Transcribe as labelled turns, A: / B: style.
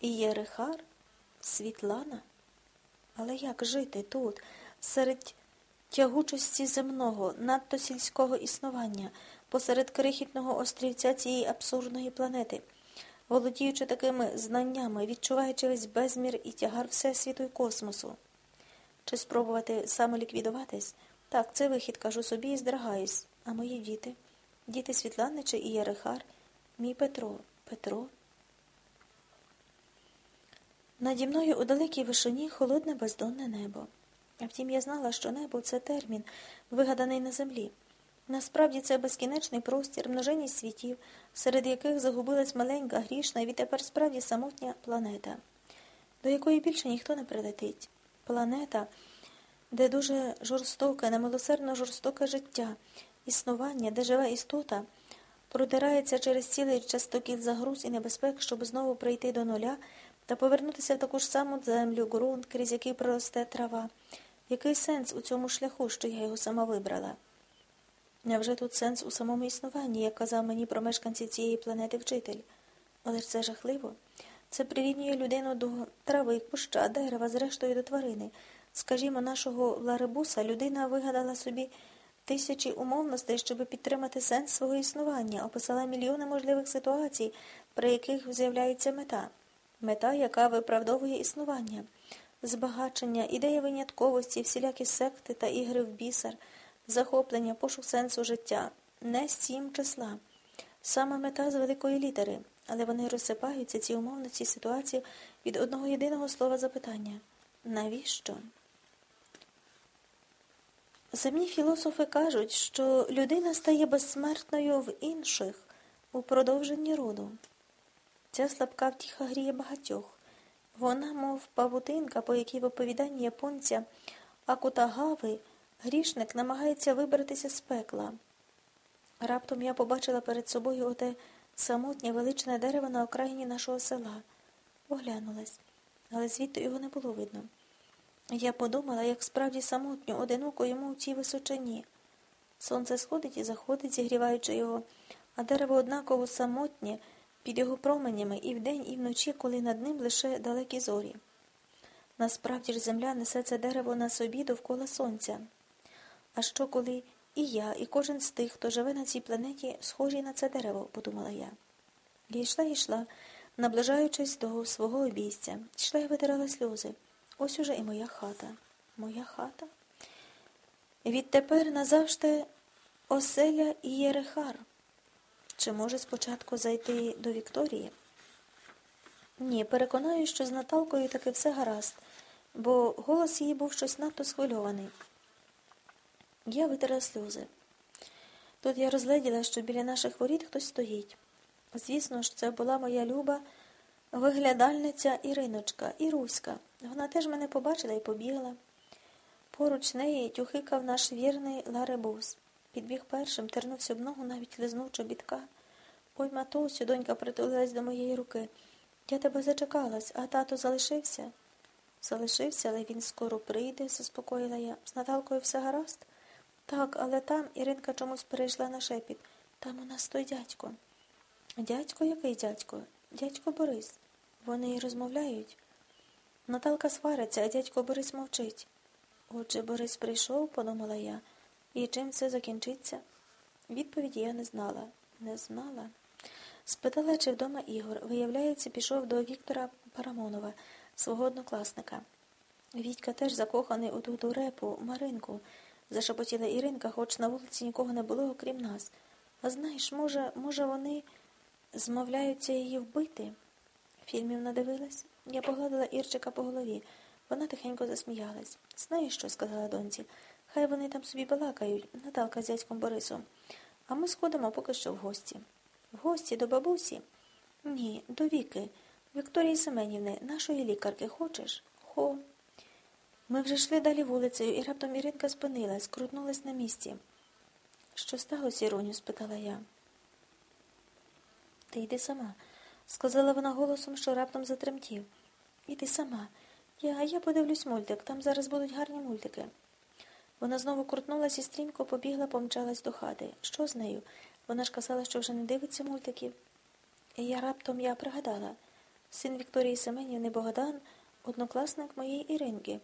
A: Ієрихар? Світлана? Але як жити тут, серед тягучості земного, надто сільського існування, посеред крихітного острівця цієї абсурдної планети, володіючи такими знаннями, відчуваючи весь безмір і тягар Всесвіту і космосу? Чи спробувати самоліквідуватись? Так, це вихід, кажу собі і здрагаюсь. А мої діти? Діти Світлани чи Ієрихар? Мій Петро. Петро? Наді мною у далекій вишині холодне бездонне небо. А втім, я знала, що небо це термін, вигаданий на землі. Насправді це безкінечний простір, множинність світів, серед яких загубилась маленька, грішна і відтепер справді самотня планета, до якої більше ніхто не прилетить. Планета, де дуже жорстоке, немилосердно жорстоке життя, існування, де живе істота, продирається через цілий частокіл загруз і небезпек, щоб знову прийти до нуля та повернутися в таку ж саму землю, ґрунт, крізь який проросте трава. Який сенс у цьому шляху, що я його сама вибрала? Невже тут сенс у самому існуванні, як казав мені про мешканців цієї планети вчитель? Але ж це жахливо. Це прирівнює людину до трави, куща, дерева, зрештою до тварини. Скажімо, нашого Ларебуса людина вигадала собі тисячі умовностей, щоб підтримати сенс свого існування, описала мільйони можливих ситуацій, при яких з'являється мета. Мета, яка виправдовує існування, збагачення, ідея винятковості, всілякі секти та ігри в бісер, захоплення, пошук сенсу життя, не сім числа. Саме мета з великої літери, але вони розсипаються ці умовності ситуації від одного єдиного слова запитання навіщо? Земні філософи кажуть, що людина стає безсмертною в інших у продовженні роду. Ця слабка втіха гріє багатьох. Вона, мов павутинка, по якій в оповіданні японця Акутагави грішник намагається вибратися з пекла. Раптом я побачила перед собою оте самотнє величне дерево на окраїні нашого села. Оглянулась, але звідти його не було видно. Я подумала, як справді самотньо, одиноко йому у тій височині. Сонце сходить і заходить, зігріваючи його, а дерево однаково самотнє під його променями і вдень, і вночі, коли над ним лише далекі зорі. Насправді ж земля несе це дерево на собі довкола сонця. А що, коли і я, і кожен з тих, хто живе на цій планеті, схожі на це дерево, подумала я. Я йшла і йшла, наближаючись до свого обійстя, йшла і витирала сльози. Ось уже і моя хата. Моя хата. Відтепер назавжди оселя і Єрехар. Чи може спочатку зайти до Вікторії? Ні, переконаю, що з Наталкою таки все гаразд, бо голос її був щось надто схвильований. Я витерла сльози. Тут я розгледіла, що біля наших воріт хтось стоїть. Звісно ж, це була моя люба виглядальниця Іриночка, Іруська. Вона теж мене побачила і побігла. Поруч неї тюхикав наш вірний Ларебус. Підбіг першим, тернувся об ногу, навіть лизнув чобітка. Ой, матусю, донька притулилась до моєї руки. Я тебе зачекалась, а тато залишився? Залишився, але він скоро прийде, заспокоїла я. З Наталкою все гаразд? Так, але там Іринка чомусь перейшла на шепіт. Там у нас той дядько. Дядько який дядько? Дядько Борис. Вони й розмовляють. Наталка свариться, а дядько Борис мовчить. Отже, Борис прийшов, подумала я, і чим це закінчиться? Відповіді я не знала. Не знала. Спитала, чи вдома Ігор. Виявляється, пішов до Віктора Парамонова, свого однокласника. Вітька теж закоханий у ту дурепу, Маринку, зашепотіла Іринка, хоч на вулиці нікого не було, окрім нас. А знаєш, може, може, вони змовляються її вбити? Фільмів надивилась? Я погладила Ірчика по голові. Вона тихенько засміялась. Знаєш що? сказала доньці. Хай вони там собі балакають, Наталка з дядьком Борисом. А ми сходимо поки що в гості. В гості до бабусі? Ні, до Віки. Вікторії Семенівни, нашої лікарки, хочеш? Хо. Ми вже йшли далі вулицею, і раптом Іринка спинилась, крутнулась на місці. Що сталося, Іроню? спитала я. Ти йди сама, сказала вона голосом, що раптом затремтів. Іди сама. Я я подивлюсь мультик, там зараз будуть гарні мультики. Вона знову крутнулась і стрімко побігла, помчалась до хати. Що з нею? Вона ж казала, що вже не дивиться мультиків. І я раптом я пригадала. син Вікторії Семенівни Богдан, однокласник моєї Іринки.